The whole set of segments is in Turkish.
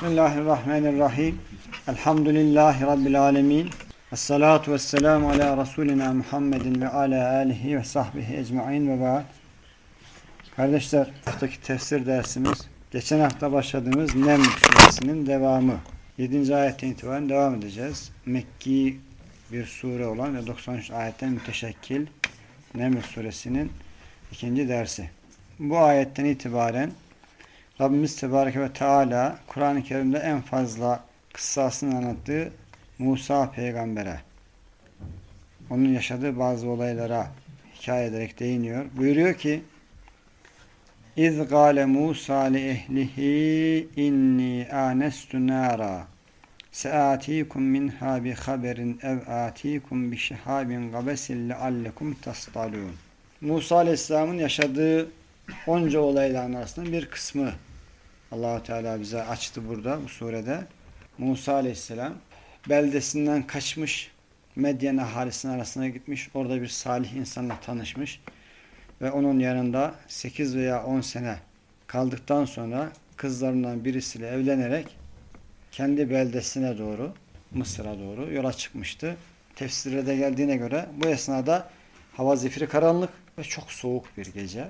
Bismillahirrahmanirrahim. Elhamdülillahi Rabbil alemin. Esselatu vesselamu ala Resulina Muhammedin ve ala alihi ve sahbihi ecma'in ve ba'd. Kardeşler, haftaki tefsir dersimiz geçen hafta başladığımız Nem suresinin devamı. 7. ayetten itibaren devam edeceğiz. Mekki bir sure olan ve 93 ayetten müteşekkil Neml suresinin ikinci dersi. Bu ayetten itibaren Rabbimiz Tebareke ve Teala Kur'an-ı Kerim'de en fazla kıssasını anlattığı Musa peygambere onun yaşadığı bazı olaylara hikaye ederek değiniyor. Buyuruyor ki İz gâle Musa li ehlihi inni ânestu nâra seâtîkum minhâ bi haberin ev âtîkum bi şihabin gabesin leallekum tastalûn Musa Aleyhisselam'ın yaşadığı onca olayların arasında bir kısmı allah Teala bize açtı burada bu surede. Musa Aleyhisselam beldesinden kaçmış, Medyen ahalisinin arasına gitmiş, orada bir salih insanla tanışmış ve onun yanında 8 veya 10 sene kaldıktan sonra kızlarından birisiyle evlenerek kendi beldesine doğru, Mısır'a doğru yola çıkmıştı. Tefsirde de geldiğine göre bu esnada hava zifiri karanlık ve çok soğuk bir gece.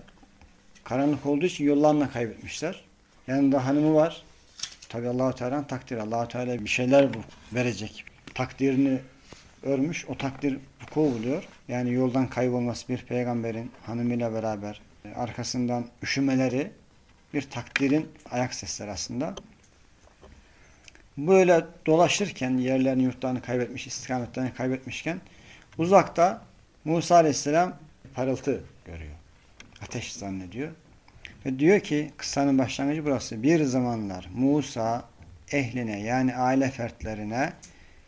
Karanlık olduğu için yollarını kaybetmişler. Yanında hanımı var. Tabi Allahu Teala'nın takdiri. Allahu Teala bir şeyler verecek. Takdirini örmüş. O takdir vuku buluyor. Yani yoldan kaybolması bir peygamberin hanımıyla beraber arkasından üşümeleri bir takdirin ayak sesleri aslında. Böyle dolaşırken yerlerini yurtlarını kaybetmiş, istikametlerini kaybetmişken uzakta Musa Aleyhisselam parıltı görüyor. Ateş zannediyor. Ve diyor ki kıssanın başlangıcı burası. Bir zamanlar Musa ehline yani aile fertlerine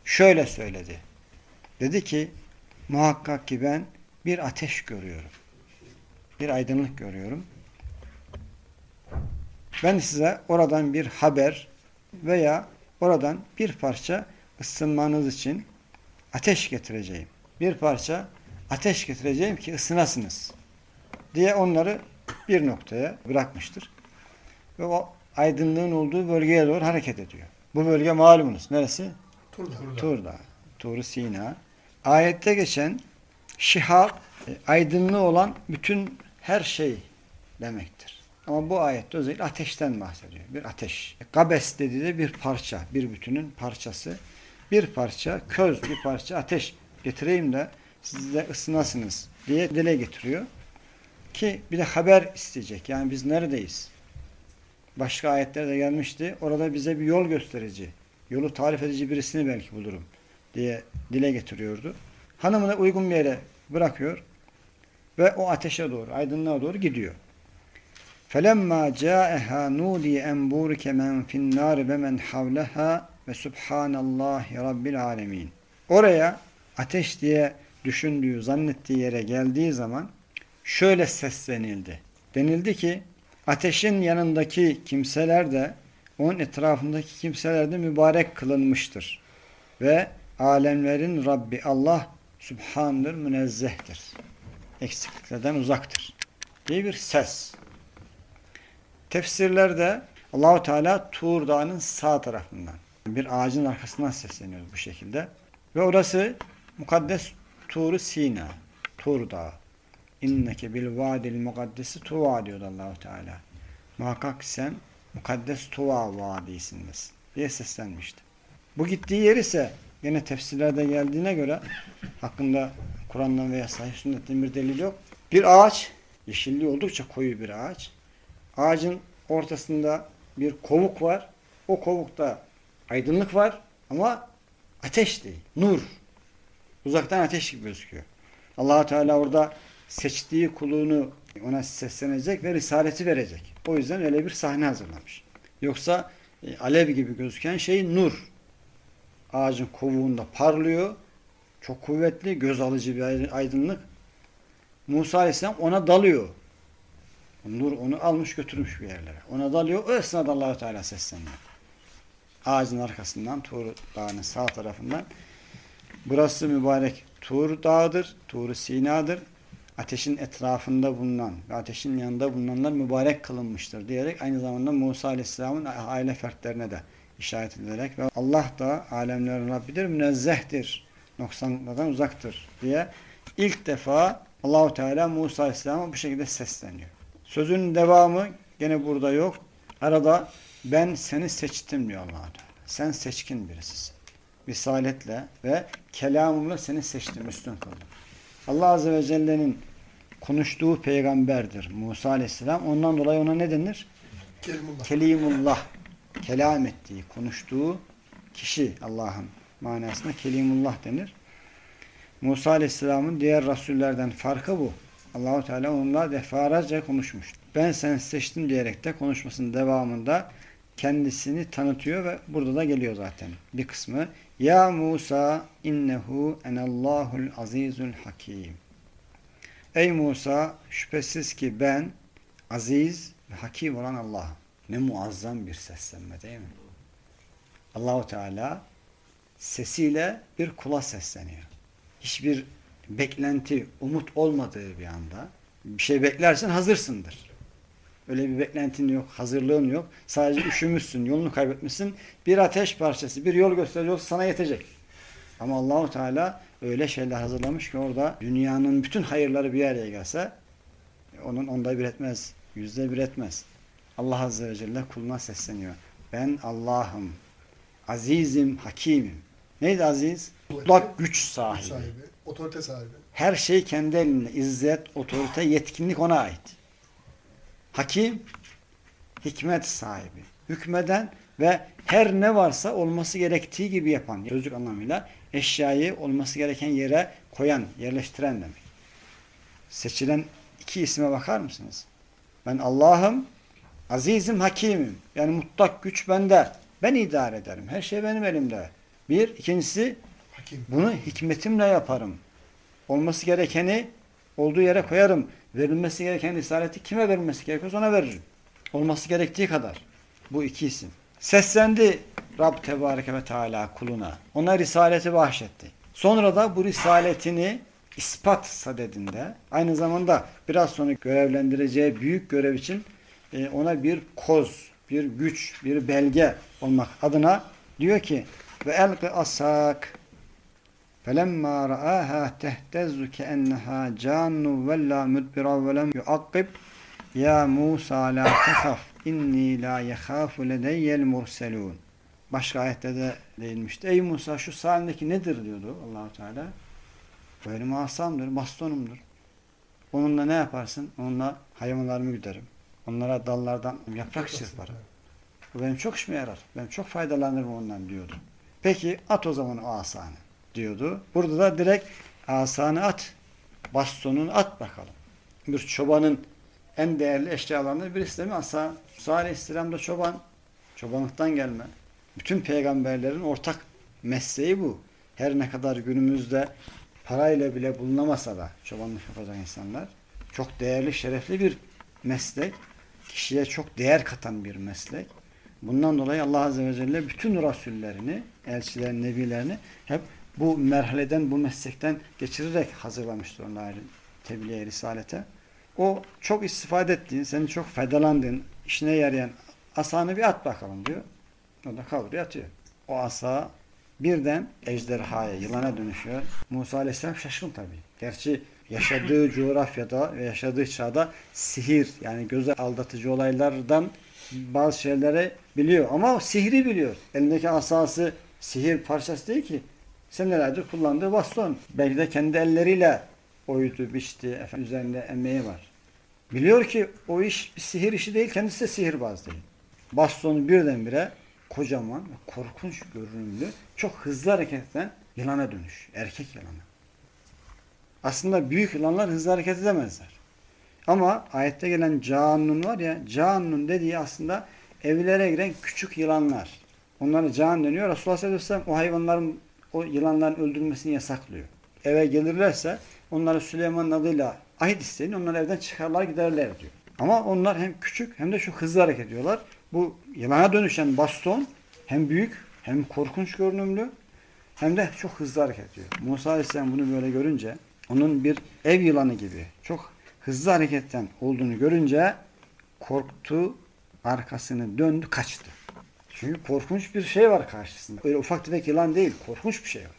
şöyle söyledi. Dedi ki muhakkak ki ben bir ateş görüyorum. Bir aydınlık görüyorum. Ben size oradan bir haber veya oradan bir parça ısınmanız için ateş getireceğim. Bir parça ateş getireceğim ki ısınasınız diye onları bir noktaya bırakmıştır. Ve o aydınlığın olduğu bölgeye doğru hareket ediyor. Bu bölge malumunuz. Neresi? Turda. Turda. Tur Sina. Ayette geçen şihab, e, aydınlığı olan bütün her şey demektir. Ama bu ayette özellikle ateşten bahsediyor. Bir ateş. Gabes dediği de bir parça. Bir bütünün parçası. Bir parça köz, bir parça ateş getireyim de siz de ısınasınız diye dile getiriyor. Ki bir de haber isteyecek. Yani biz neredeyiz? Başka ayetlerde gelmişti. Orada bize bir yol gösterici, yolu tarif edici birisini belki bulurum diye dile getiriyordu. Hanımını uygun bir yere bırakıyor ve o ateşe doğru, aydınlığa doğru gidiyor. فَلَمَّا جَاءَهَا نُودِيَ اَنْبُورِكَ مَنْ فِي النَّارِ وَمَنْ حَوْلَهَا وَسُبْحَانَ اللّٰهِ رَبِّ الْعَالَمِينَ Oraya ateş diye düşündüğü, zannettiği yere geldiği zaman şöyle seslenildi. Denildi ki ateşin yanındaki kimseler de onun etrafındaki kimseler de mübarek kılınmıştır. Ve alemlerin Rabbi Allah Sübhan'dır, münezzehtir. Eksikliklerden uzaktır. diye bir ses. Tefsirlerde Allahu Teala Tur Dağı'nın sağ tarafından bir ağacın arkasından sesleniyor bu şekilde. Ve orası mukaddes Tur Sina, Tur Dağı. İnneke bil vadil mukaddesi tuva diyor Allahu Teala. Muhakkak sen mukaddes tuva vadisindesin diye seslenmişti. Bu gittiği yer ise yine tefsirlerde geldiğine göre hakkında Kur'an'dan veya sahih sünnetten bir delil yok. Bir ağaç, yeşilliği oldukça koyu bir ağaç. Ağacın ortasında bir kovuk var. O kovukta aydınlık var ama ateş değil, nur. Uzaktan ateş gibi gözüküyor. allah Teala orada seçtiği kulunu ona seslenecek ve risaleti verecek. O yüzden öyle bir sahne hazırlamış. Yoksa e, alev gibi gözüken şey nur. Ağacın kovuğunda parlıyor. Çok kuvvetli, göz alıcı bir aydınlık. Musa Aleyhisselam ona dalıyor. Nur onu almış götürmüş bir yerlere. Ona dalıyor. O esnada allah Teala sesleniyor. Ağacın arkasından, Tur Dağı'nın sağ tarafından. Burası mübarek Tur Dağı'dır. Tur Sina'dır. Ateşin etrafında bulunan ve ateşin yanında bulunanlar mübarek kılınmıştır diyerek aynı zamanda Musa Aleyhisselam'ın aile fertlerine de işaret edilerek ve Allah da alemlerin Rabbidir, münezzehtir, noksanlıklardan uzaktır diye ilk defa Allahu Teala Musa Aleyhisselam'a bu şekilde sesleniyor. Sözün devamı gene burada yok. Arada ben seni seçtim diyor allah Teala. Sen seçkin birisisin. Risaletle ve kelamımla seni seçtim, üstün kıldım. Allah Azze ve Celle'nin konuştuğu peygamberdir Musa Aleyhisselam. Ondan dolayı ona ne denir? Kerimullah. Kelimullah. Kelam ettiği, konuştuğu kişi Allah'ın manasında Kelimullah denir. Musa Aleyhisselam'ın diğer rasullerden farkı bu. Allahu Teala onunla defalarca konuşmuş. Ben seni seçtim diyerek de konuşmasının devamında kendisini tanıtıyor ve burada da geliyor zaten bir kısmı. Ya Musa innehu enallahul azizul hakim. Ey Musa şüphesiz ki ben aziz ve hakim olan Allah'ım. Ne muazzam bir seslenme değil mi? Allahu Teala sesiyle bir kula sesleniyor. Hiçbir beklenti, umut olmadığı bir anda bir şey beklersen hazırsındır. Öyle bir beklentin yok, hazırlığın yok. Sadece üşümüşsün, yolunu kaybetmişsin. Bir ateş parçası, bir yol gösterici olsa sana yetecek. Ama Allahu Teala öyle şeyler hazırlamış ki orada dünyanın bütün hayırları bir araya gelse onun onda bir etmez, yüzde bir etmez. Allah Azze ve Celle kuluna sesleniyor. Ben Allah'ım, azizim, hakimim. Neydi aziz? Mutlak güç sahibi. sahibi, otorite sahibi. Her şey kendi elinde. İzzet, otorite, yetkinlik ona ait. Hakim, hikmet sahibi. Hükmeden ve her ne varsa olması gerektiği gibi yapan. Sözlük anlamıyla eşyayı olması gereken yere koyan, yerleştiren demek. Seçilen iki isme bakar mısınız? Ben Allah'ım, azizim, hakimim. Yani mutlak güç bende. Ben idare ederim. Her şey benim elimde. Bir. ikincisi Hakim. bunu hikmetimle yaparım. Olması gerekeni olduğu yere koyarım. Verilmesi gereken risaleti kime verilmesi gerekiyorsa ona veririm. Olması gerektiği kadar. Bu iki isim. Seslendi Rab Tebareke ve Teala kuluna. Ona risaleti bahşetti. Sonra da bu risaletini ispat sadedinde aynı zamanda biraz sonra görevlendireceği büyük görev için e, ona bir koz, bir güç, bir belge olmak adına diyor ki ve elqi asak فَلَمَّا رَآهَا تَهْتَزُّ كَأَنَّهَا جَانُّ وَلَّا مُدْبِرًا وَلَمْ يُعَقِّبْ يَا مُوسَى لَا تَخَفْ اِنِّي لَا يَخَافُ لَدَيَّ الْمُرْسَلُونَ Başka ayette de değinmişti. Ey Musa şu sağındaki nedir diyordu Allahu Teala. Benim asamdır, bastonumdur. Onunla ne yaparsın? Onunla hayvanlarımı güderim. Onlara dallardan yaprak çırparım. Bu benim çok işime yarar. Ben çok faydalanırım ondan diyordu. Peki at o zaman o asanı diyordu. Burada da direkt asanı at. Bastonunu at bakalım. Bir çobanın en değerli eşyalarından birisi de mi asa? Musa Aleyhisselam da çoban. Çobanlıktan gelme. Bütün peygamberlerin ortak mesleği bu. Her ne kadar günümüzde parayla bile bulunamasa da çobanlık yapacak insanlar çok değerli, şerefli bir meslek. Kişiye çok değer katan bir meslek. Bundan dolayı Allah Azze ve Celle bütün rasullerini, elçilerini, nebilerini hep bu merhaleden, bu meslekten geçirerek hazırlamıştır onları tebliğe, risalete. O çok istifade ettiğin, senin çok faydalandığın, işine yarayan asanı bir at bakalım diyor. O da kavruyor atıyor. O asa birden ejderhaya, yılana dönüşüyor. Musa Aleyhisselam şaşkın tabii. Gerçi yaşadığı coğrafyada ve yaşadığı çağda sihir yani göze aldatıcı olaylardan bazı şeyleri biliyor ama sihri biliyor. Elindeki asası sihir parçası değil ki. Senelerdir kullandığı baston. Belki de kendi elleriyle oydu, biçti, efendim, üzerinde emeği var. Biliyor ki o iş bir sihir işi değil, kendisi de sihirbaz değil. Bastonu birdenbire kocaman korkunç görünümlü, çok hızlı hareket eden yılana dönüş. Erkek yılanı. Aslında büyük yılanlar hızlı hareket edemezler. Ama ayette gelen canun var ya, canun dediği aslında evlere giren küçük yılanlar. Onlara can deniyor. Resulullah sallallahu o hayvanların, o yılanların öldürülmesini yasaklıyor. Eve gelirlerse onlara Süleyman'ın adıyla ahit isteyin, onları evden çıkarlar giderler diyor. Ama onlar hem küçük hem de çok hızlı hareket ediyorlar. Bu yılana dönüşen baston hem büyük hem korkunç görünümlü hem de çok hızlı hareket ediyor. Musa Aleyhisselam bunu böyle görünce onun bir ev yılanı gibi çok hızlı hareketten olduğunu görünce korktu, arkasını döndü, kaçtı. Çünkü korkunç bir şey var karşısında. Öyle ufak tefek yılan değil, korkunç bir şey var.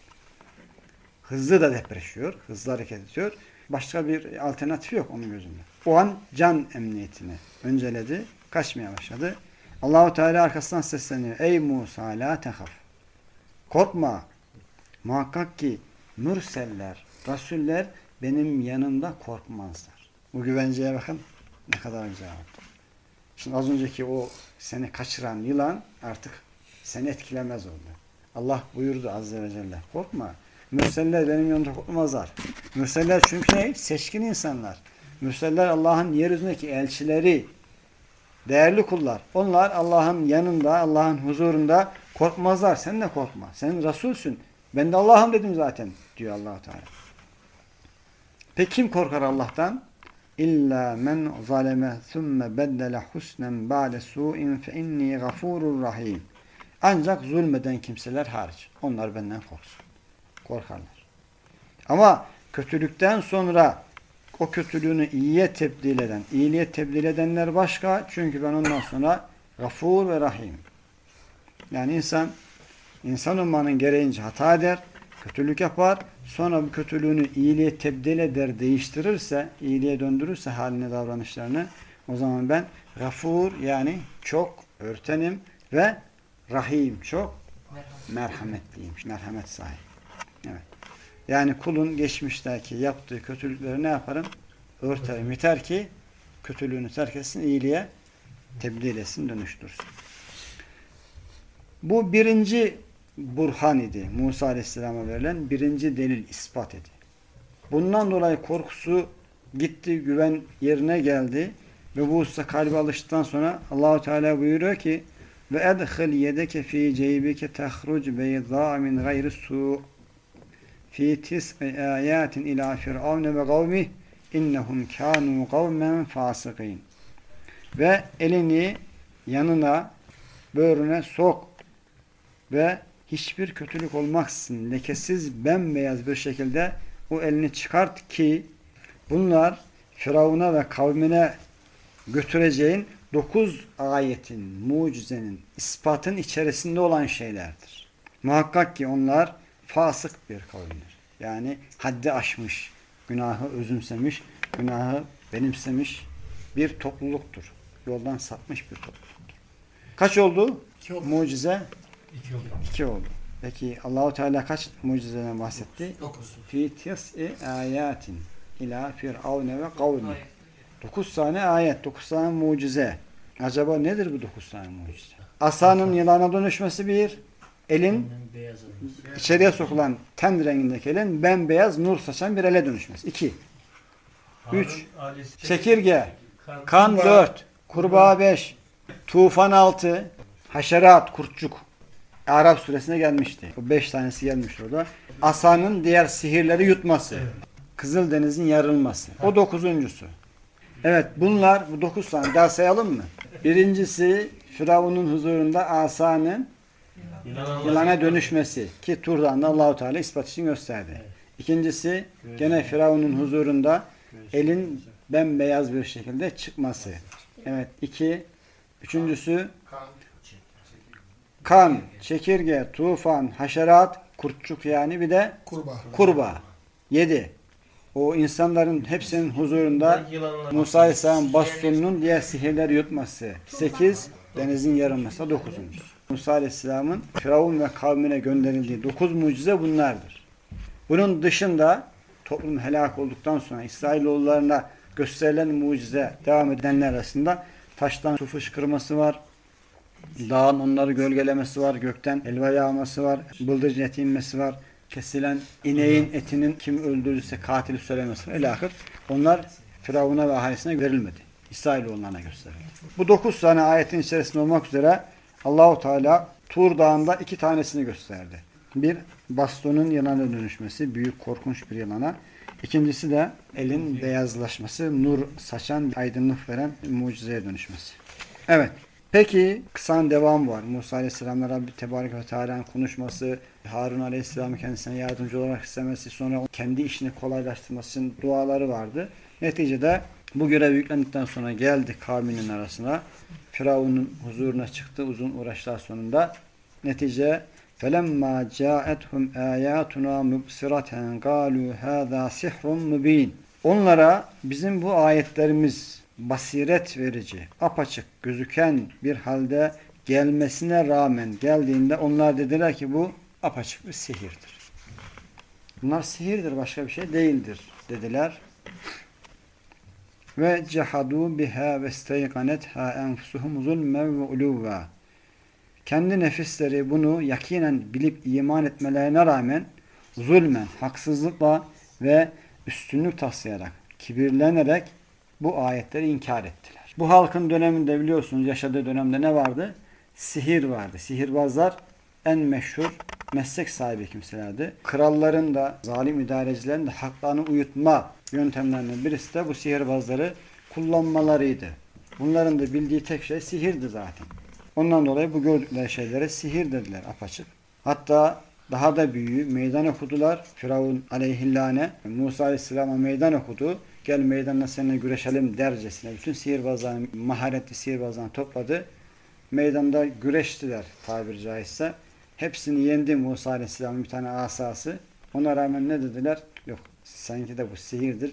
Hızlı da depreşiyor, hızlı hareket ediyor. Başka bir alternatif yok onun gözünde. O an can emniyetini önceledi, kaçmaya başladı. Allahu Teala arkasından sesleniyor. Ey Musa la tehaf. Korkma. Muhakkak ki mürseller, rasuller benim yanımda korkmazlar. Bu güvenceye bakın ne kadar güzel oldu. Şimdi az önceki o seni kaçıran yılan artık seni etkilemez oldu. Allah buyurdu Azze ve Celle. Korkma. Mürseller benim yanımda korkmazlar. Mürseller çünkü ne? Seçkin insanlar. Mürseller Allah'ın yeryüzündeki elçileri, değerli kullar. Onlar Allah'ın yanında, Allah'ın huzurunda korkmazlar. Sen de korkma. Sen Resulsün. Ben de Allah'ım dedim zaten diyor allah Teala. Peki kim korkar Allah'tan? İlla men zaleme thumme beddele husnen ba'de su'in fe inni gafurur rahim. Ancak zulmeden kimseler hariç. Onlar benden korksun. Korkarlar. Ama kötülükten sonra o kötülüğünü iyiye tebdil eden, iyiliğe tebdil edenler başka. Çünkü ben ondan sonra gafur ve rahim. Yani insan insan olmanın gereğince hata eder, kötülük yapar. Sonra bu kötülüğünü iyiliğe tebdil eder, değiştirirse, iyiliğe döndürürse haline davranışlarını o zaman ben gafur yani çok örtenim ve rahim çok merhametliyim. Merhamet sahibi. Evet. Yani kulun geçmişteki yaptığı kötülükleri ne yaparım? Örterim. Yeter ki kötülüğünü terk etsin, iyiliğe tebdil etsin, dönüştürsün. Bu birinci burhan idi. Musa Aleyhisselam'a verilen birinci delil ispat idi. Bundan dolayı korkusu gitti, güven yerine geldi ve bu hususta kalbi alıştıktan sonra Allahu Teala buyuruyor ki ve edhil yedeke fi ceybike tehruc beyza min gayri su fi tis'i ayatin ila firavne ve kavmih innehum kanu kavmen fasıkîn ve elini yanına böğrüne sok ve hiçbir kötülük olmaksızın lekesiz bembeyaz bir şekilde o elini çıkart ki bunlar Firavun'a ve kavmine götüreceğin dokuz ayetin, mucizenin, ispatın içerisinde olan şeylerdir. Muhakkak ki onlar fasık bir kavimdir. Yani haddi aşmış, günahı özümsemiş, günahı benimsemiş bir topluluktur. Yoldan sapmış bir topluluktur. Kaç oldu? Oldu. Mucize İki oldu. iki oldu. Peki Allahu Teala kaç mucizeden bahsetti? Dokuz. Fi tis'i ayatin ila firavne ve kavmi. Dokuz tane ayet, dokuz tane mucize. Acaba nedir bu dokuz tane mucize? Asanın yılana dönüşmesi bir, elin içeriye sokulan ten rengindeki elin bembeyaz nur saçan bir ele dönüşmesi. İki. Üç. Çekirge, Kan- dört, kurbağa beş, tufan altı, haşerat, kurtçuk. Arap suresine gelmişti. Bu beş tanesi gelmiş orada. Asanın diğer sihirleri yutması. Kızıldeniz'in yarılması. O dokuzuncusu. Evet bunlar bu dokuz tane daha sayalım mı? Birincisi Firavun'un huzurunda asanın Yılan yılana dönüşmesi ki Tur'dan Allahu Teala ispat için gösterdi. İkincisi gene Firavun'un huzurunda elin bembeyaz bir şekilde çıkması. Evet iki. Üçüncüsü Kan. Kan, çekirge, tufan, haşerat, kurtçuk yani bir de Kurbağa. kurbağa. Yedi. O insanların hepsinin huzurunda. Musa Aleyhisselam bastonunun diğer sihirleri yutması. Sekiz, denizin yarılması. Dokuzuncu. Musa Aleyhisselam'ın Firavun ve kavmine gönderildiği dokuz mucize bunlardır. Bunun dışında toplum helak olduktan sonra İsrailoğullarına gösterilen mucize devam edenler arasında taştan su fışkırması var. Dağın onları gölgelemesi var. Gökten elva yağması var. Bıldırcın eti inmesi var. Kesilen ineğin etinin kim öldürdüyse katili söylemesi var. Elahir. Onlar Firavun'a ve ahalisine verilmedi. İsrailoğullarına gösterildi. Bu dokuz tane ayetin içerisinde olmak üzere Allahu Teala Tur Dağı'nda iki tanesini gösterdi. Bir, bastonun yılana dönüşmesi, büyük korkunç bir yılana. İkincisi de elin beyazlaşması, nur saçan, aydınlık veren mucizeye dönüşmesi. Evet. Peki kısan devam var. Musa Aleyhisselam'la Rabbi Tebarek ve Teala'nın konuşması, Harun Aleyhisselam'ın kendisine yardımcı olarak istemesi, sonra kendi işini kolaylaştırması için duaları vardı. Neticede bu görev yüklendikten sonra geldi kavminin arasına. Firavun'un huzuruna çıktı uzun uğraşlar sonunda. Netice فَلَمَّا جَاءَتْهُمْ آيَاتُنَا مُبْصِرَةً قَالُوا هَذَا سِحْرٌ مُب۪ينٌ Onlara bizim bu ayetlerimiz basiret verici, apaçık gözüken bir halde gelmesine rağmen geldiğinde onlar dediler ki bu apaçık bir sihirdir. Bunlar sihirdir, başka bir şey değildir dediler. Ve cehadu biha ve steyqanetha enfusuhum zulmen ve uluva. Kendi nefisleri bunu yakinen bilip iman etmelerine rağmen zulmen, haksızlıkla ve üstünlük taslayarak, kibirlenerek bu ayetleri inkar ettiler. Bu halkın döneminde biliyorsunuz yaşadığı dönemde ne vardı? Sihir vardı. Sihirbazlar en meşhur meslek sahibi kimselerdi. Kralların da, zalim idarecilerin de haklarını uyutma yöntemlerinden birisi de bu sihirbazları kullanmalarıydı. Bunların da bildiği tek şey sihirdi zaten. Ondan dolayı bu gördükleri şeylere sihir dediler apaçık. Hatta daha da büyüğü meydan okudular. Firavun aleyhillâne Musa aleyhisselama meydan okudu. Gel meydanla seninle güreşelim dercesine. Bütün sihirbazların, maharetli sihirbazlarını topladı. Meydanda güreştiler tabiri caizse. Hepsini yendi Musa aleyhisselamın bir tane asası. Ona rağmen ne dediler? Yok sanki de bu sihirdir.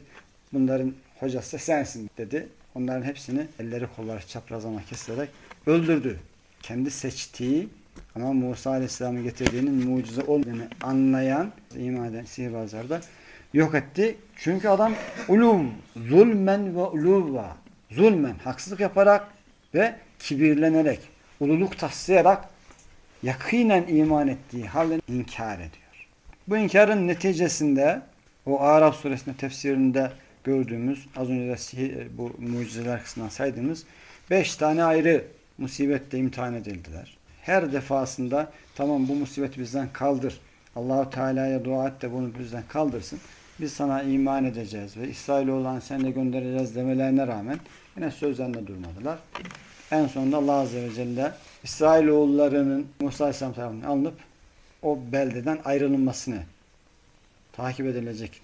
Bunların hocası sensin dedi. Onların hepsini elleri kolları çaprazlama kesilerek öldürdü. Kendi seçtiği ama Musa Aleyhisselam'ın getirdiğinin mucize olduğunu anlayan, iman eden sihirbazlar da yok etti. Çünkü adam ulum, zulmen ve uluva, zulmen, haksızlık yaparak ve kibirlenerek, ululuk taslayarak yakinen iman ettiği halde inkar ediyor. Bu inkarın neticesinde o Araf suresinde tefsirinde gördüğümüz az önce de sihir, bu mucizeler kısmından saydığımız beş tane ayrı musibette imtihan edildiler. Her defasında tamam bu musibeti bizden kaldır. Allahu Teala'ya dua et de bunu bizden kaldırsın. Biz sana iman edeceğiz ve İsrailoğullarını seninle göndereceğiz demelerine rağmen yine sözlerinde durmadılar. En sonunda Allah Azze ve Celle İsrailoğullarının Musa Aleyhisselam tarafından alınıp o beldeden ayrılmasını takip edilecek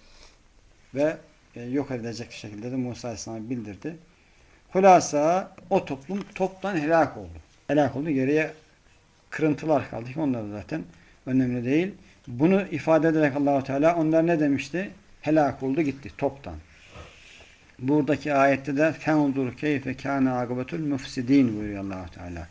ve e, yok edilecek şekilde de Musa Aleyhisselam'a bildirdi. Hulasa o toplum toptan helak oldu. Helak oldu. Geriye kırıntılar kaldı. Onlar da zaten önemli değil. Bunu ifade ederek Allahu Teala onlar ne demişti? Helak oldu gitti toptan. Buradaki ayette de fendur keyfe kâne akıbetul mufsidin buyuruyor Allahu Teala.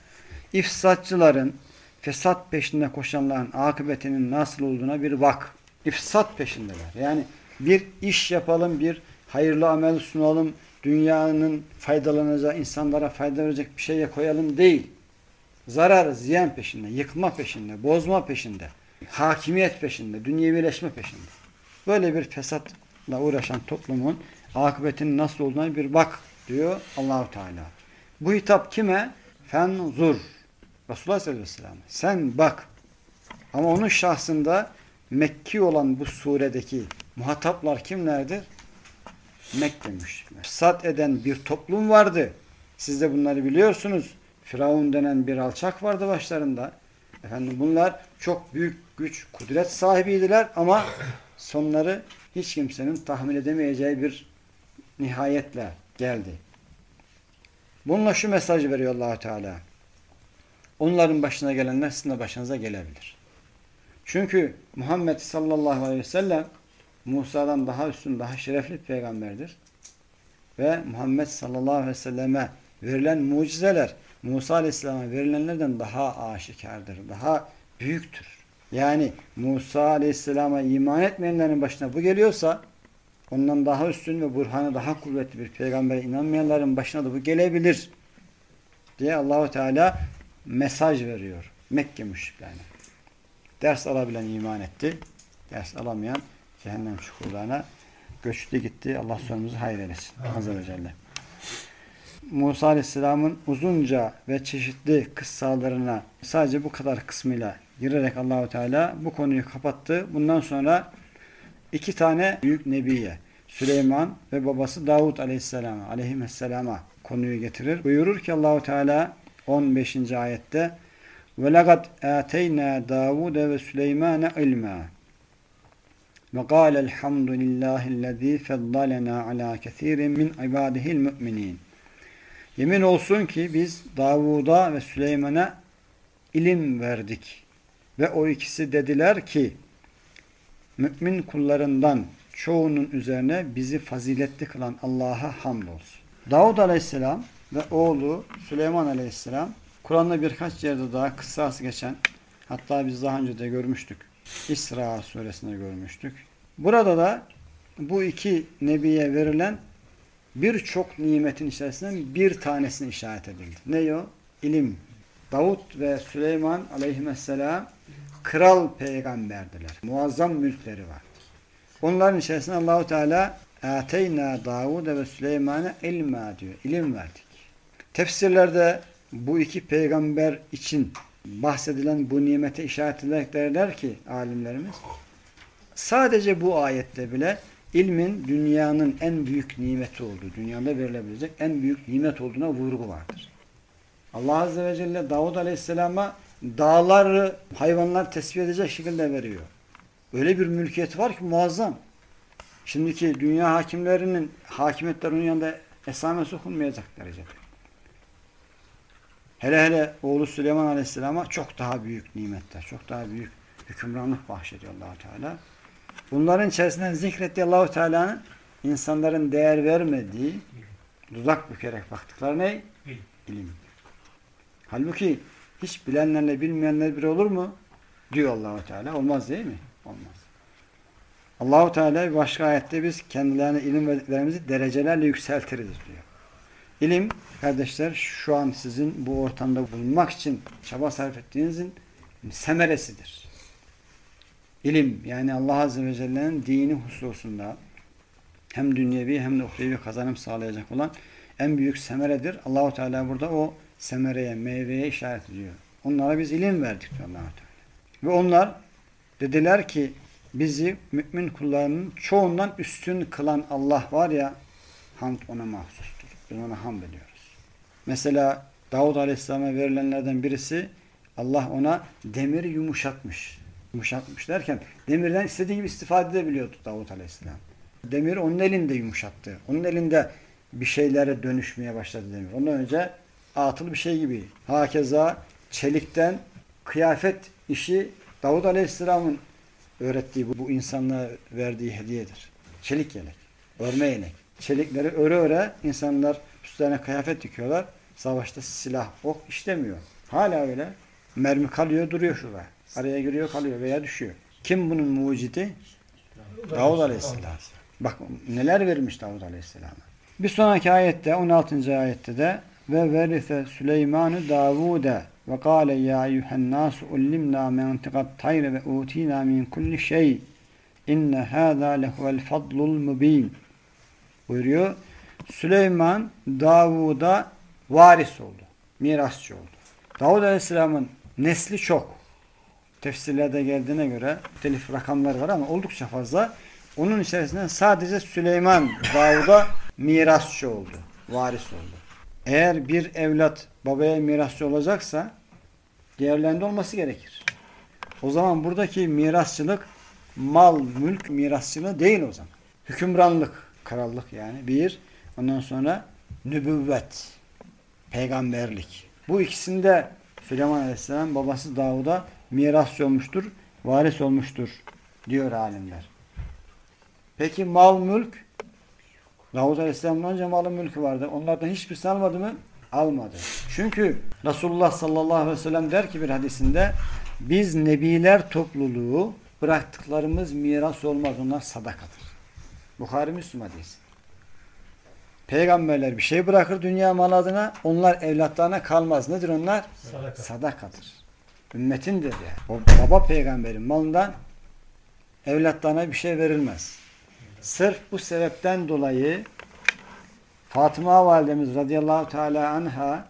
İfsatçıların fesat peşinde koşanların akıbetinin nasıl olduğuna bir bak. İfsat peşindeler. Yani bir iş yapalım, bir hayırlı amel sunalım, dünyanın faydalanacağı, insanlara fayda verecek bir şeye koyalım değil. Zarar, ziyan peşinde, yıkma peşinde, bozma peşinde, hakimiyet peşinde, dünyevileşme peşinde. Böyle bir fesatla uğraşan toplumun akıbetinin nasıl olduğuna bir bak diyor Allahu Teala. Bu hitap kime? Fenzur. Resulullah sallallahu aleyhi ve sellem. Sen bak. Ama onun şahsında Mekki olan bu suredeki muhataplar kimlerdir? Mekke müşrikler. Sat eden bir toplum vardı. Siz de bunları biliyorsunuz. Firavun denen bir alçak vardı başlarında. Efendim bunlar çok büyük güç, kudret sahibiydiler ama sonları hiç kimsenin tahmin edemeyeceği bir nihayetle geldi. Bununla şu mesaj veriyor allah Teala. Onların başına gelenler sizin de başınıza gelebilir. Çünkü Muhammed sallallahu aleyhi ve sellem Musa'dan daha üstün, daha şerefli peygamberdir. Ve Muhammed sallallahu aleyhi ve selleme verilen mucizeler Musa aleyhisselama verilenlerden daha aşikardır, daha büyüktür. Yani Musa aleyhisselama iman etmeyenlerin başına bu geliyorsa ondan daha üstün ve burhanı daha kuvvetli bir peygambere inanmayanların başına da bu gelebilir diye Allahu Teala mesaj veriyor Mekke müşriklerine. Ders alabilen iman etti. Ders alamayan cehennem çukurlarına göçtü gitti. Allah sonumuzu hayır eylesin. Azze ve Celle. Musa Aleyhisselam'ın uzunca ve çeşitli kıssalarına sadece bu kadar kısmıyla girerek Allahu Teala bu konuyu kapattı. Bundan sonra iki tane büyük nebiye Süleyman ve babası Davud Aleyhisselam'a aleyhisselama konuyu getirir. Buyurur ki Allahu Teala 15. ayette ve laqad ateyna Davude ve Süleymane ilma ve qâle elhamdülillâhillezî feddalena alâ kesirin min ibâdihil mü'minîn. Yemin olsun ki biz Davud'a ve Süleyman'a ilim verdik. Ve o ikisi dediler ki mümin kullarından çoğunun üzerine bizi faziletli kılan Allah'a hamdolsun. Davud aleyhisselam ve oğlu Süleyman aleyhisselam Kur'an'da birkaç yerde daha kıssası geçen hatta biz daha önce de görmüştük. İsra suresinde görmüştük. Burada da bu iki nebiye verilen birçok nimetin içerisinden bir tanesini işaret edildi. Ne o? İlim. Davud ve Süleyman aleyhisselam kral peygamberdiler. Muazzam mülkleri var. Onların içerisinde Allahu Teala Ateyna Davud'e ve Süleyman'a ilma diyor. İlim verdik. Tefsirlerde bu iki peygamber için bahsedilen bu nimete işaret ederek derler ki alimlerimiz sadece bu ayette bile ilmin dünyanın en büyük nimeti olduğu, dünyada verilebilecek en büyük nimet olduğuna vurgu vardır. Allah Azze ve Celle Davud Aleyhisselam'a dağları, hayvanlar tesbih edecek şekilde veriyor. Öyle bir mülkiyeti var ki muazzam. Şimdiki dünya hakimlerinin hakimiyetlerinin yanında esamesi okunmayacak derecede. Hele hele oğlu Süleyman Aleyhisselam'a çok daha büyük nimetler, çok daha büyük hükümranlık bahşediyor allah Teala. Bunların içerisinden zikrettiği Allahu Teala'nın insanların değer vermediği, dudak bükerek baktıkları ne? İlim. Halbuki hiç bilenlerle bilmeyenler bir olur mu? Diyor Allahu Teala. Olmaz değil mi? Olmaz. Allahu Teala başka ayette biz kendilerine ilim verdiklerimizi derecelerle yükseltiriz diyor. İlim kardeşler şu an sizin bu ortamda bulunmak için çaba sarf ettiğinizin semeresidir. İlim yani Allah Azze ve Celle'nin dini hususunda hem dünyevi hem de uhrevi kazanım sağlayacak olan en büyük semeredir. Allahu Teala burada o semereye, meyveye işaret ediyor. Onlara biz ilim verdik diyor allah Teala. Ve onlar dediler ki bizi mümin kullarının çoğundan üstün kılan Allah var ya hamd ona mahsustur. Biz ona hamd ediyoruz. Mesela Davud Aleyhisselam'a verilenlerden birisi Allah ona demiri yumuşatmış. Yumuşatmış derken demirden istediği gibi istifade edebiliyordu Davud Aleyhisselam. Demir onun elinde yumuşattı. Onun elinde bir şeylere dönüşmeye başladı demir. Ondan önce atıl bir şey gibi. Hakeza çelikten kıyafet işi Davud Aleyhisselam'ın öğrettiği bu, bu insanlığa verdiği hediyedir. Çelik yelek, örme yelek. Çelikleri öre öre insanlar üstlerine kıyafet dikiyorlar. Savaşta silah, ok işlemiyor. Hala öyle. Mermi kalıyor duruyor şurada. Araya giriyor kalıyor veya düşüyor. Kim bunun mucidi? Davud Aleyhisselam. Bak neler vermiş Davud Aleyhisselam'a. Bir sonraki ayette 16. ayette de ve verise Süleymanu Davude ve kâle ya eyyühennâsu ullimnâ mentikat tayre ve utina min kulli şey inne hâzâ lehuvel fadlul mubin buyuruyor. Süleyman Davud'a varis oldu. Mirasçı oldu. Davud Aleyhisselam'ın nesli çok. Tefsirlerde geldiğine göre telif rakamlar var ama oldukça fazla. Onun içerisinden sadece Süleyman Davud'a mirasçı oldu. Varis oldu. Eğer bir evlat babaya mirasçı olacaksa diğerlerinde olması gerekir. O zaman buradaki mirasçılık mal, mülk mirasçılığı değil o zaman. Hükümranlık, krallık yani bir. Ondan sonra nübüvvet, peygamberlik. Bu ikisinde Süleyman Aleyhisselam babası Davud'a mirasçı olmuştur, varis olmuştur diyor alimler. Peki mal, mülk? Davud Aleyhisselam'dan önce malı mülkü vardı. Onlardan hiçbirisini almadı mı? Almadı. Çünkü Resulullah sallallahu aleyhi ve sellem der ki bir hadisinde biz nebiler topluluğu bıraktıklarımız miras olmaz. Onlar sadakadır. Bukhari Müslüm hadisi. Peygamberler bir şey bırakır dünya malı adına. Onlar evlatlarına kalmaz. Nedir onlar? Sadaka. Sadakadır. Ümmetindir yani. O baba peygamberin malından evlatlarına bir şey verilmez. Sırf bu sebepten dolayı Fatıma validemiz radıyallahu teala anha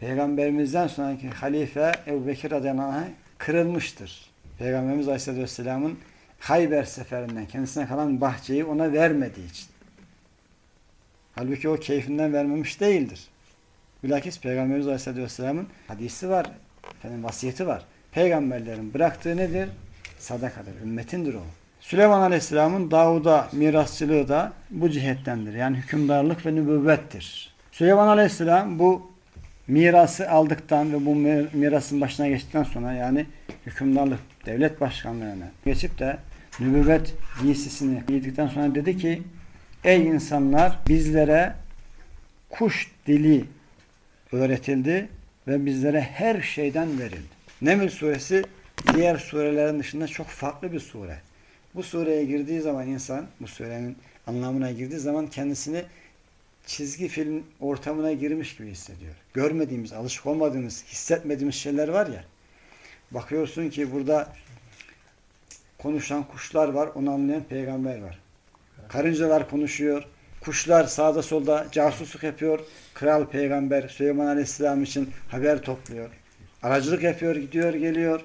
peygamberimizden sonraki halife Ebu Bekir radıyallahu anh'a kırılmıştır. Peygamberimiz aleyhisselatü vesselamın Hayber seferinden kendisine kalan bahçeyi ona vermediği için. Halbuki o keyfinden vermemiş değildir. Bilakis Peygamberimiz Aleyhisselam'ın hadisi var. Efendim vasiyeti var. Peygamberlerin bıraktığı nedir? Sadakadır. Ümmetindir o. Süleyman Aleyhisselam'ın Davud'a mirasçılığı da bu cihettendir. Yani hükümdarlık ve nübüvvettir. Süleyman Aleyhisselam bu mirası aldıktan ve bu mir- mirasın başına geçtikten sonra yani hükümdarlık, devlet başkanlığına geçip de nübüvvet giysisini giydikten sonra dedi ki Ey insanlar bizlere kuş dili öğretildi ve bizlere her şeyden verildi. Neml suresi diğer surelerin dışında çok farklı bir sure. Bu sureye girdiği zaman insan, bu surenin anlamına girdiği zaman kendisini çizgi film ortamına girmiş gibi hissediyor. Görmediğimiz, alışık olmadığımız, hissetmediğimiz şeyler var ya. Bakıyorsun ki burada konuşan kuşlar var, onu anlayan peygamber var. Karıncalar konuşuyor. Kuşlar sağda solda casusluk yapıyor. Kral peygamber Süleyman Aleyhisselam için haber topluyor. Aracılık yapıyor, gidiyor, geliyor.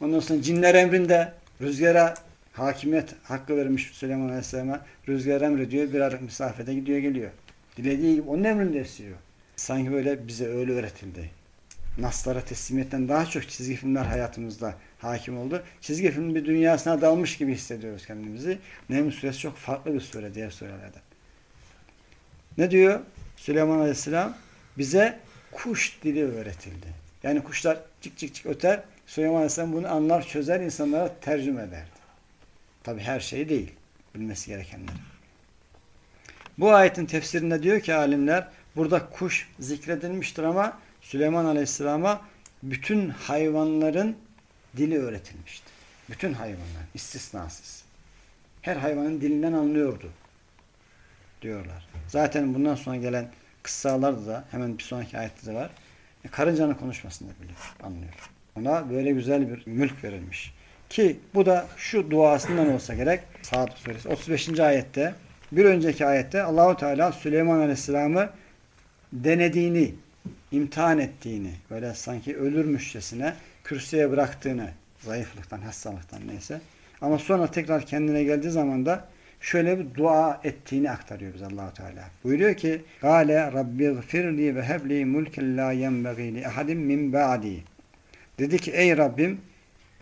Ondan sonra cinler emrinde rüzgara hakimiyet hakkı vermiş Süleyman Aleyhisselam'a. Rüzgar emrediyor, bir aralık mesafede gidiyor, geliyor. Dilediği gibi onun emrinde esiyor. Sanki böyle bize öyle öğretildi. Naslara teslimiyetten daha çok çizgi filmler hayatımızda hakim oldu. Çizgi film bir dünyasına dalmış gibi hissediyoruz kendimizi. Neml suresi çok farklı bir sure diğer surelerden. Ne diyor Süleyman Aleyhisselam? Bize kuş dili öğretildi. Yani kuşlar cik cik cik öter. Süleyman Aleyhisselam bunu anlar, çözer, insanlara tercüme ederdi. Tabi her şey değil. Bilmesi gerekenler. Bu ayetin tefsirinde diyor ki alimler burada kuş zikredilmiştir ama Süleyman Aleyhisselam'a bütün hayvanların dili öğretilmişti. Bütün hayvanlar istisnasız. Her hayvanın dilinden anlıyordu diyorlar. Zaten bundan sonra gelen kıssalarda da hemen bir sonraki ayette de var. E, karıncanın konuşmasını da biliyor, anlıyor. Ona böyle güzel bir mülk verilmiş. Ki bu da şu duasından olsa gerek. Saat suresi 35. ayette bir önceki ayette Allahu Teala Süleyman Aleyhisselam'ı denediğini, imtihan ettiğini, böyle sanki ölürmüşçesine kürsüye bıraktığını, zayıflıktan, hastalıktan neyse. Ama sonra tekrar kendine geldiği zaman da şöyle bir dua ettiğini aktarıyor bize Allahu Teala. Buyuruyor ki: "Gale Rabbighfirli ve hebli mulken la yenbagî li ahadin min ba'di." Dedi ki: "Ey Rabbim,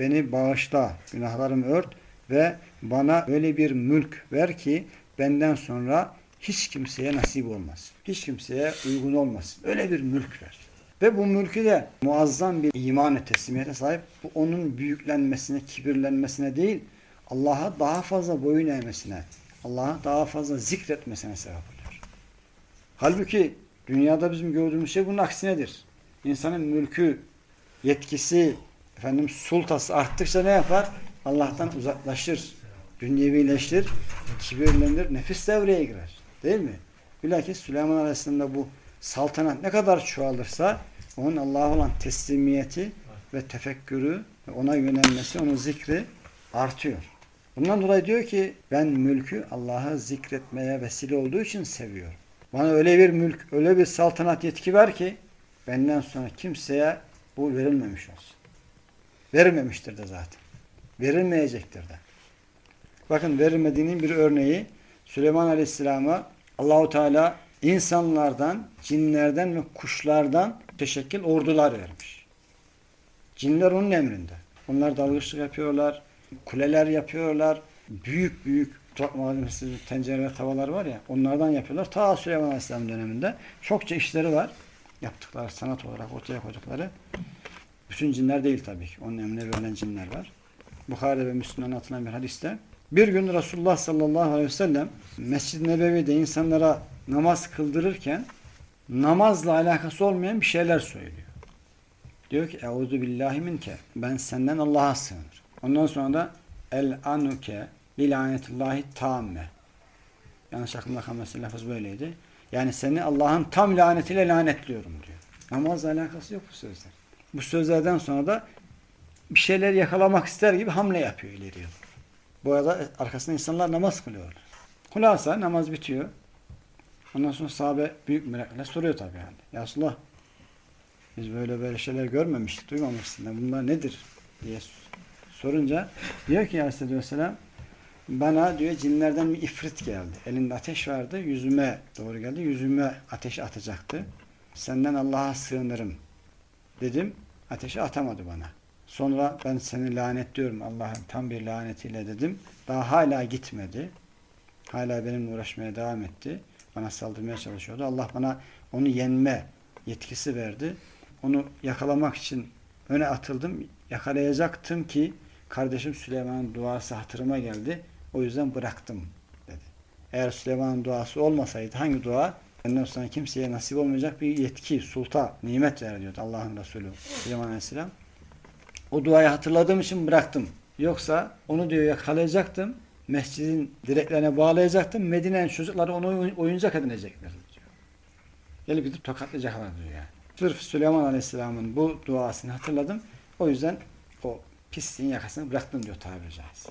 beni bağışla, günahlarımı ört ve bana öyle bir mülk ver ki benden sonra hiç kimseye nasip olmaz. Hiç kimseye uygun olmasın. Öyle bir mülk ver. Ve bu mülkü de muazzam bir iman teslimiyete sahip. Bu onun büyüklenmesine, kibirlenmesine değil, Allah'a daha fazla boyun eğmesine, Allah'a daha fazla zikretmesine sebep oluyor. Halbuki dünyada bizim gördüğümüz şey bunun aksinedir. İnsanın mülkü, yetkisi, efendim sultası arttıkça ne yapar? Allah'tan uzaklaşır, dünyevileştir, kibirlenir, nefis devreye girer. Değil mi? Bilakis Süleyman Aleyhisselam'da bu saltanat ne kadar çoğalırsa onun Allah'a olan teslimiyeti ve tefekkürü ve ona yönelmesi, onun zikri artıyor. Bundan dolayı diyor ki ben mülkü Allah'ı zikretmeye vesile olduğu için seviyorum. Bana öyle bir mülk, öyle bir saltanat yetki ver ki benden sonra kimseye bu verilmemiş olsun. Verilmemiştir de zaten. Verilmeyecektir de. Bakın verilmediğinin bir örneği Süleyman Aleyhisselam'a Allahu Teala insanlardan, cinlerden ve kuşlardan teşekkül ordular vermiş. Cinler onun emrinde. Onlar dalgıçlık yapıyorlar, kuleler yapıyorlar, büyük büyük tencere ve tavalar var ya onlardan yapıyorlar. Ta Süleyman Aleyhisselam döneminde çokça işleri var. Yaptıkları sanat olarak ortaya koydukları. Bütün cinler değil tabii ki. Onun emrine verilen cinler var. Bukhari ve Müslüm'den atılan bir hadiste bir gün Resulullah sallallahu aleyhi ve sellem Mescid-i Nebevi'de insanlara namaz kıldırırken namazla alakası olmayan bir şeyler söylüyor. Diyor ki Euzu billahi minke. Ben senden Allah'a sığınır. Ondan sonra da el anuke li lanetullahi tamme. Yanlış aklımda kalmasın lafız böyleydi. Yani seni Allah'ın tam lanetiyle lanetliyorum diyor. Namazla alakası yok bu sözler. Bu sözlerden sonra da bir şeyler yakalamak ister gibi hamle yapıyor ileriye. Bu arada arkasında insanlar namaz kılıyorlar. Hulasa namaz bitiyor. Ondan sonra sahabe büyük merakla soruyor tabii yani. Ya Resulallah biz böyle böyle şeyler görmemiştik, duymamıştık. Bunlar nedir? diye sorunca diyor ki Aleyhisselam bana diyor cinlerden bir ifrit geldi. Elinde ateş vardı. Yüzüme doğru geldi. Yüzüme ateş atacaktı. Senden Allah'a sığınırım dedim. Ateşe atamadı bana. Sonra ben seni lanetliyorum Allah'ın tam bir lanetiyle dedim. Daha hala gitmedi. Hala benimle uğraşmaya devam etti. Bana saldırmaya çalışıyordu. Allah bana onu yenme yetkisi verdi. Onu yakalamak için öne atıldım. Yakalayacaktım ki kardeşim Süleyman'ın duası hatırıma geldi. O yüzden bıraktım dedi. Eğer Süleyman'ın duası olmasaydı hangi dua? Benden sonra kimseye nasip olmayacak bir yetki, sulta, nimet ver diyordu Allah'ın Resulü Süleyman Aleyhisselam. O duayı hatırladığım için bıraktım. Yoksa onu diyor yakalayacaktım. Mescidin direklerine bağlayacaktım. Medine'nin çocukları onu oyun- oyuncak edinecekler diyor. Gelip gidip tokatlayacaklar diyor yani. Sırf Süleyman Aleyhisselam'ın bu duasını hatırladım. O yüzden o pisliğin yakasını bıraktım diyor tabiri caizse.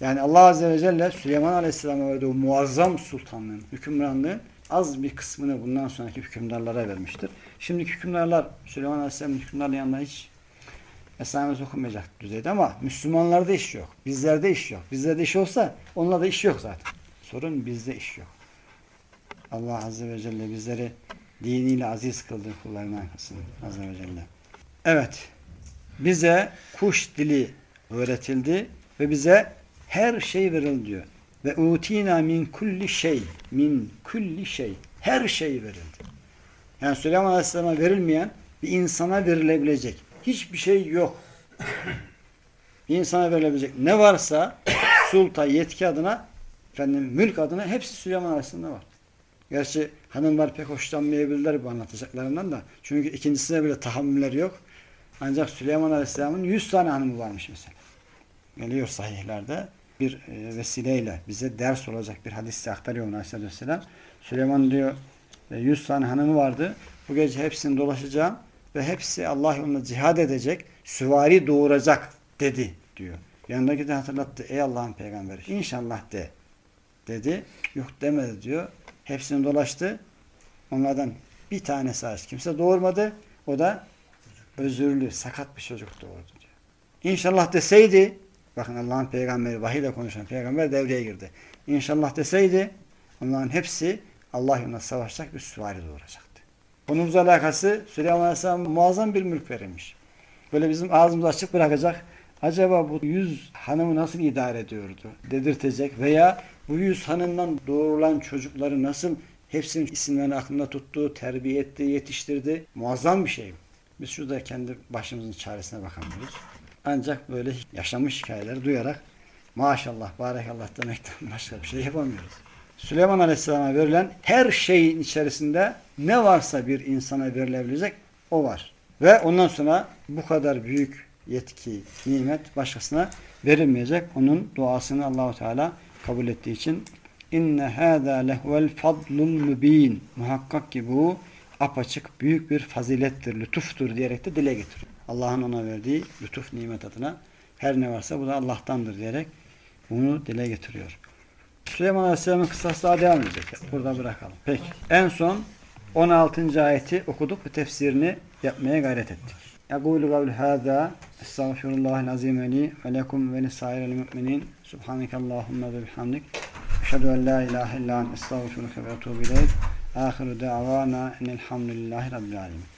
Yani Allah Azze ve Celle Süleyman Aleyhisselam'a verdiği o muazzam sultanlığın, hükümranlığın az bir kısmını bundan sonraki hükümdarlara vermiştir. Şimdiki hükümdarlar Süleyman Aleyhisselam'ın hükümdarlığı yanında hiç esamemiz okunmayacak düzeyde ama Müslümanlarda iş yok. Bizlerde iş yok. Bizlerde iş olsa onunla da iş yok zaten. Sorun bizde iş yok. Allah Azze ve Celle bizleri diniyle aziz kıldığı kullarından kılsın. Azze ve Celle. Evet. Bize kuş dili öğretildi ve bize her şey verildi diyor. Ve utina min kulli şey. Min kulli şey. Her şey verildi. Yani Süleyman Aleyhisselam'a verilmeyen bir insana verilebilecek hiçbir şey yok. Bir insana verilebilecek ne varsa sulta yetki adına efendim mülk adına hepsi Süleyman Aleyhisselam'da var. Gerçi hanımlar pek hoşlanmayabilirler bu anlatacaklarından da. Çünkü ikincisine bile tahammülleri yok. Ancak Süleyman Aleyhisselam'ın 100 tane hanımı varmış mesela. Geliyor sahihlerde bir e, vesileyle bize ders olacak bir hadiste aktarıyor onu Aleyhisselatü Vesselam. Süleyman diyor e, 100 tane hanımı vardı. Bu gece hepsini dolaşacağım ve hepsi Allah yolunda cihad edecek, süvari doğuracak dedi diyor. Yanındaki de hatırlattı. Ey Allah'ın peygamberi inşallah de dedi. Yok demedi diyor. Hepsini dolaştı. Onlardan bir tanesi hariç kimse doğurmadı. O da özürlü, sakat bir çocuk doğurdu diyor. İnşallah deseydi bakın Allah'ın peygamberi, vahiyle konuşan peygamber devreye girdi. İnşallah deseydi onların hepsi Allah yolunda savaşacak bir süvari doğuracaktı. Konumuzla alakası Süleyman Aleyhisselam muazzam bir mülk verilmiş. Böyle bizim ağzımızı açık bırakacak. Acaba bu yüz hanımı nasıl idare ediyordu? Dedirtecek veya bu yüz hanımdan doğrulan çocukları nasıl hepsinin isimlerini aklında tuttu, terbiye etti, yetiştirdi? Muazzam bir şey. Biz şurada kendi başımızın çaresine bakamıyoruz. Ancak böyle yaşanmış hikayeleri duyarak maşallah, barekallah demekten başka bir şey yapamıyoruz. Süleyman Aleyhisselam'a verilen her şeyin içerisinde ne varsa bir insana verilebilecek o var. Ve ondan sonra bu kadar büyük yetki, nimet başkasına verilmeyecek. Onun duasını Allahu Teala kabul ettiği için inne hâzâ lehvel fadlul mübîn muhakkak ki bu apaçık büyük bir fazilettir, lütuftur diyerek de dile getiriyor. Allah'ın ona verdiği lütuf nimet adına her ne varsa bu da Allah'tandır diyerek bunu dile getiriyor. Süleyman Aleyhisselam'ın kıssası daha devam edecek. Burada bırakalım. Peki. En son 16. ayeti okuduk ve tefsirini yapmaya gayret ettik. Yaqulu kavlu hâzâ estağfirullahal azîme li ve lekum ve lisairel mu'minin subhanekallahumma ve bihamdik eşhedü en la ilahe illa en estağfiruke ve etûbü ileyk Ahiru da'vana enelhamdülillahi rabbil alemin.